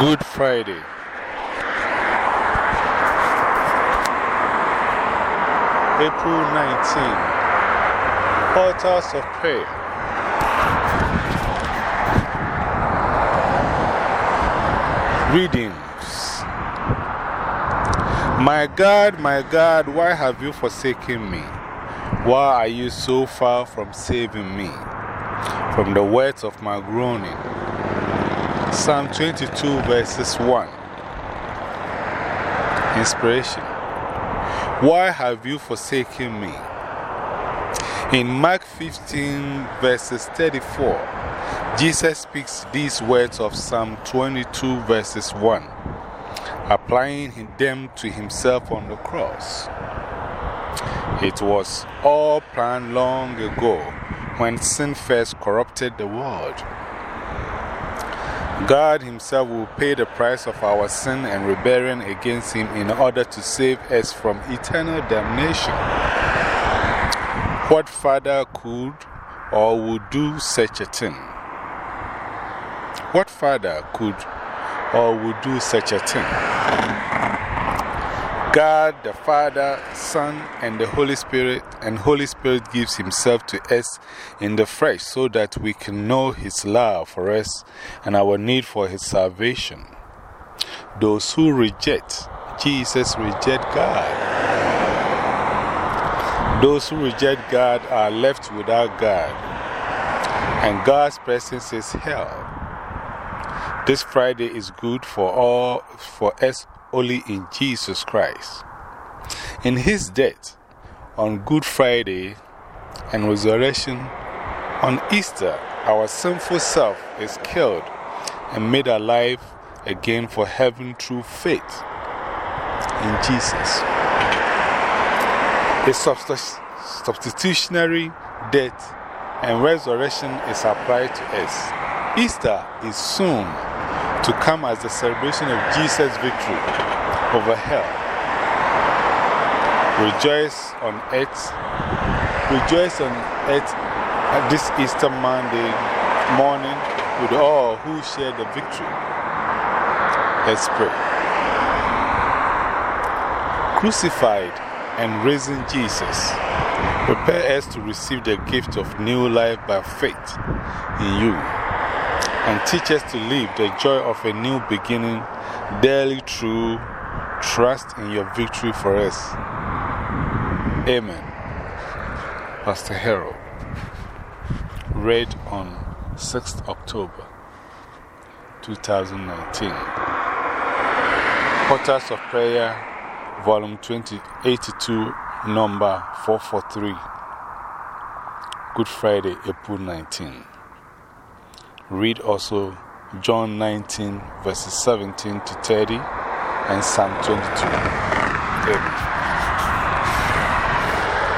Good Friday. April 19. Portals of Prayer. Readings. My God, my God, why have you forsaken me? Why are you so far from saving me? From the words of my groaning. Psalm 22, verses 1. Inspiration. Why have you forsaken me? In Mark 15, verses 34. Jesus speaks these words of Psalm 22, verses 1, applying them to himself on the cross. It was all planned long ago when sin first corrupted the world. God Himself will pay the price of our sin and rebellion against Him in order to save us from eternal damnation. What father could or would do such a thing? What father could or would do such a thing? God, the Father, Son, and the Holy Spirit, and Holy Spirit gives Himself to us in the flesh so that we can know His love for us and our need for His salvation. Those who reject Jesus reject God. Those who reject God are left without God, and God's presence is hell. This Friday is good for all, for us only in Jesus Christ. In His death, on Good Friday, and resurrection, on Easter, our sinful self is killed and made alive again for heaven through faith in Jesus. A substitutionary death and resurrection is applied to us. Easter is soon to come as the celebration of Jesus' victory over hell. Rejoice on earth. Rejoice on earth at this Easter Monday morning with all who share the victory. Let's pray. Crucified and risen Jesus, prepare us to receive the gift of new life by faith in you and teach us to live the joy of a new beginning daily through trust in your victory for us. Amen. Pastor Harold. Read on 6th October 2019. Portals of Prayer, Volume 2082, Number 443. Good Friday, April 19. Read also John 19, verses 17 to 30, and Psalm 22. Amen.